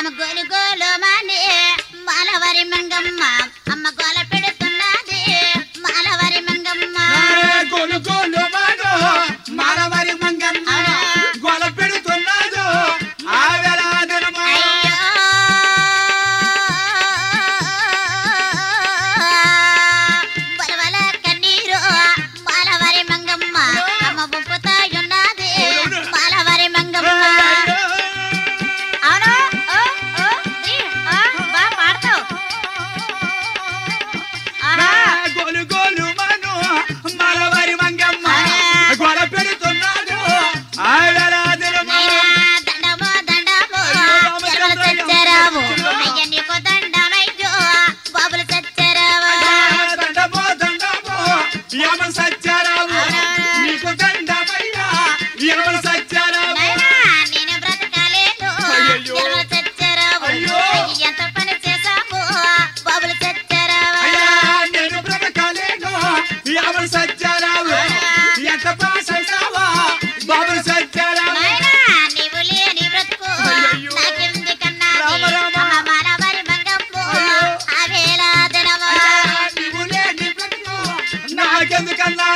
I'm a gully girl of my. Ven got cantar.